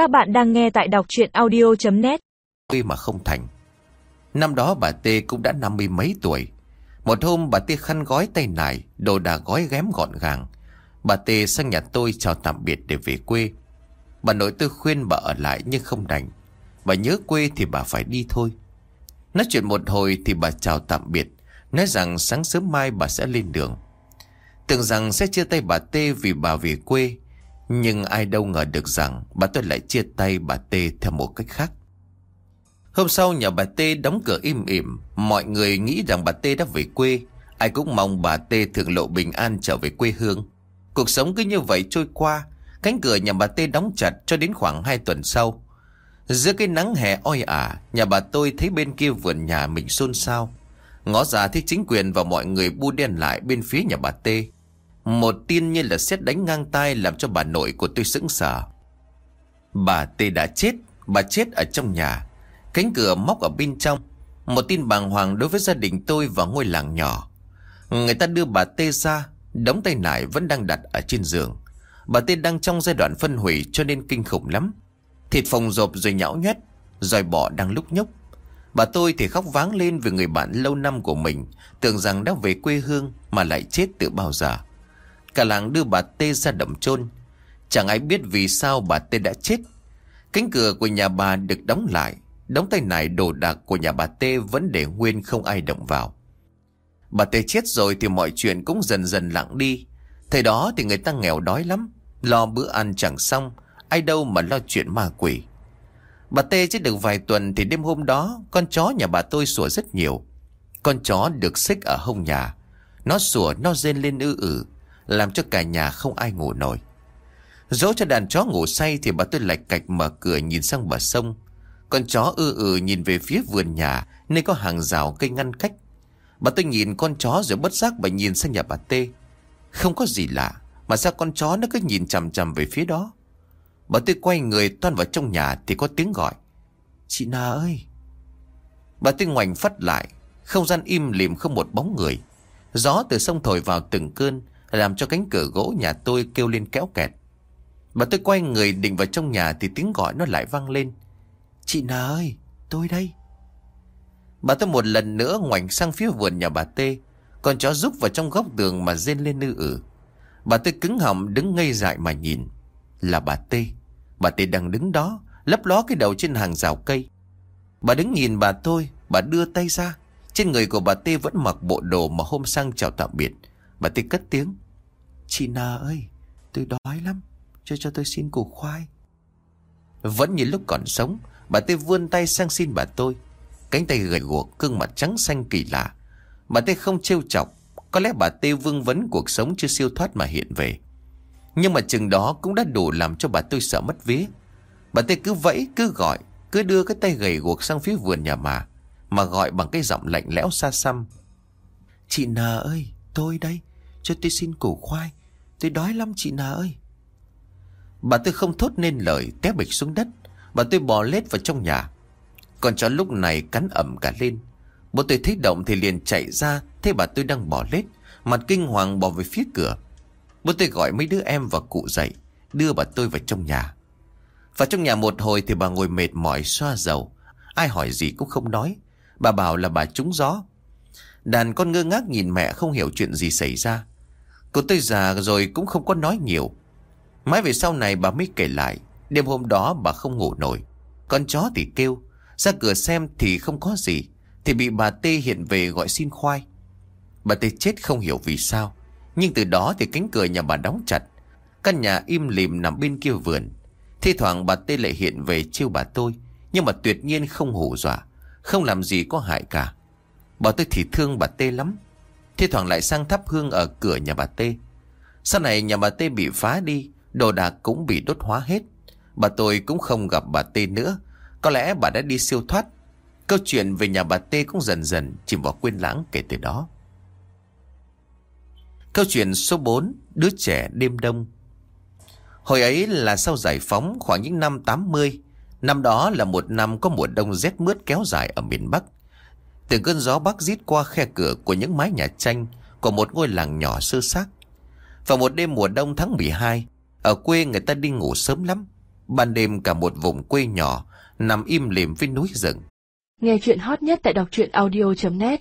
Các bạn đang nghe tại đọc chuyện audio.net tuy mà không thành, Năm đó bà Tê cũng đã năm mươi mấy tuổi. Một hôm bà Tê khăn gói tay nải, Đồ đà gói ghém gọn gàng. Bà Tê sang nhà tôi chào tạm biệt để về quê. Bà nội tôi khuyên bà ở lại nhưng không đành. Bà nhớ quê thì bà phải đi thôi. Nói chuyện một hồi thì bà chào tạm biệt, Nói rằng sáng sớm mai bà sẽ lên đường. Tưởng rằng sẽ chia tay bà Tê vì bà về quê nhưng ai đâu ngờ được rằng bà tôi lại chia tay bà Tê theo một cách khác. Hôm sau nhà bà Tê đóng cửa im ỉm. Mọi người nghĩ rằng bà Tê đã về quê. Ai cũng mong bà Tê thường lộ bình an trở về quê hương. Cuộc sống cứ như vậy trôi qua. Cánh cửa nhà bà Tê đóng chặt cho đến khoảng 2 tuần sau. Giữa cái nắng hè oi ả, Nhà bà tôi thấy bên kia vườn nhà mình xôn xao. Ngó ra thấy chính quyền và mọi người bu đen lại bên phía nhà bà Tê một tin như là xét đánh ngang tay Làm cho bà nội của tôi sững sờ. Bà Tê đã chết, Bà chết ở trong nhà. Cánh cửa móc ở bên trong, Một tin bàng hoàng đối với gia đình tôi và ngôi làng nhỏ. Người ta đưa bà Tê ra, Đống tay nải vẫn đang đặt ở trên giường. Bà Tê đang trong giai đoạn phân hủy cho nên kinh khủng lắm. Thịt phồng rộp rồi nhão nhét Rồi bỏ đang lúc nhúc Bà tôi thì khóc váng lên vì người bạn lâu năm của mình Tưởng rằng đã về quê hương Mà lại chết từ bao giờ. Cả làng đưa bà Tê ra đậm chôn. Chẳng ai biết vì sao bà Tê đã chết. Cánh cửa của nhà bà được đóng lại. Đóng tay này đồ đạc của nhà bà Tê Vẫn để nguyên không ai động vào. Bà Tê chết rồi thì mọi chuyện cũng dần dần lặng đi. Thời đó thì người ta nghèo đói lắm. Lo bữa ăn chẳng xong, Ai đâu mà lo chuyện ma quỷ. Bà Tê chết được vài tuần Thì đêm hôm đó, Con chó nhà bà tôi sủa rất nhiều. Con chó được xích ở hông nhà. Nó sủa, nó rên lên ư ử. Làm cho cả nhà không ai ngủ nổi. Dỗ cho đàn chó ngủ say Thì bà tôi lạch cạch mở cửa nhìn sang bờ sông. Con chó ư ư nhìn về phía vườn nhà Nơi có hàng rào cây ngăn cách. Bà tôi nhìn con chó rồi bất giác bà nhìn sang nhà bà Tê. Không có gì lạ, Mà sao con chó nó cứ nhìn chằm chằm về phía đó? Bà tôi quay người toan vào trong nhà Thì có tiếng gọi. Chị Na ơi! Bà tôi ngoảnh phát lại, Không gian im lìm không một bóng người. Gió từ sông thổi vào từng cơn làm cho cánh cửa gỗ nhà tôi kêu lên kéo kẹt. Bà tôi quay người định vào trong nhà Thì tiếng gọi nó lại vang lên. Chị nà ơi, tôi đây. Bà tôi một lần nữa ngoảnh sang phía vườn nhà bà Tê Con chó rúc vào trong góc tường mà rên lên nư ử. Bà tôi cứng họng đứng ngây dại mà nhìn. Là bà Tê Bà Tê đang đứng đó, Lấp ló cái đầu trên hàng rào cây. Bà đứng nhìn bà tôi, Bà đưa tay ra. Trên người của bà Tê vẫn mặc bộ đồ mà hôm sang chào tạm biệt. Bà Tê cất tiếng. Chị Na ơi Tôi đói lắm Cho cho tôi xin củ khoai Vẫn như lúc còn sống Bà Tê vươn tay sang xin bà tôi Cánh tay gầy guộc Cương mặt trắng xanh kỳ lạ Bà Tê không trêu chọc Có lẽ bà Tê vương vấn cuộc sống chưa siêu thoát mà hiện về nhưng mà chừng đó cũng đã đủ làm cho bà tôi sợ mất vía. Bà tê cứ vẫy, cứ gọi, cứ đưa cái tay gầy guộc sang phía vườn nhà mà. Mà gọi bằng cái giọng lạnh lẽo xa xăm. Chị Nà ơi, tôi đây, cho tôi xin củ khoai. Tôi đói lắm chị Nà ơi. Bà tôi không thốt nên lời, té bịch xuống đất. Bà tôi bò lết vào trong nhà. Còn chó lúc này cắn ẩm cả lên. Bố tôi thấy động thì liền chạy ra, thấy bà tôi đang bò lết. Mặt kinh hoàng bò về phía cửa. Bố tôi gọi mấy đứa em và cụ dậy Đưa bà tôi vào trong nhà Vào trong nhà một hồi thì bà ngồi mệt mỏi xoa dầu Ai hỏi gì cũng không nói Bà bảo là bà trúng gió Đàn con ngơ ngác nhìn mẹ không hiểu chuyện gì xảy ra Cô tôi già rồi cũng không có nói nhiều. Mãi về sau này bà mới kể lại, Đêm hôm đó bà không ngủ nổi. Con chó thì kêu, Ra cửa xem thì không có gì, Thì bị bà Tê hiện về gọi xin khoai. Bà Tê chết không hiểu vì sao, nhưng từ đó thì cánh cửa nhà bà đóng chặt. Căn nhà im lìm nằm bên kia vườn. Thi thoảng bà Tê lại hiện về chiêu bà tôi, Nhưng mà tuyệt nhiên không hù dọa, Không làm gì có hại cả. Bà tôi thì thương bà Tê lắm. Thi thoảng lại sang thắp hương ở cửa nhà bà Tê. Sau này nhà bà Tê bị phá đi, Đồ đạc cũng bị đốt hóa hết. Bà tôi cũng không gặp bà Tê nữa. Có lẽ bà đã đi siêu thoát. Câu chuyện về nhà bà Tê cũng dần dần chìm vào quên lãng kể từ đó. Câu chuyện số 4 Đứa trẻ đêm đông. Hồi ấy là sau giải phóng khoảng những năm 80 Năm đó là một năm có mùa đông rét mướt kéo dài ở miền Bắc. Từng cơn gió bắc rít qua khe cửa của những mái nhà tranh, Của một ngôi làng nhỏ sơ xác. Vào một đêm mùa đông tháng 12 Ở quê người ta đi ngủ sớm lắm. Ban đêm cả một vùng quê nhỏ Nằm im lìm với núi rừng. Nghe chuyện hot nhất tại đọc truyện audio.net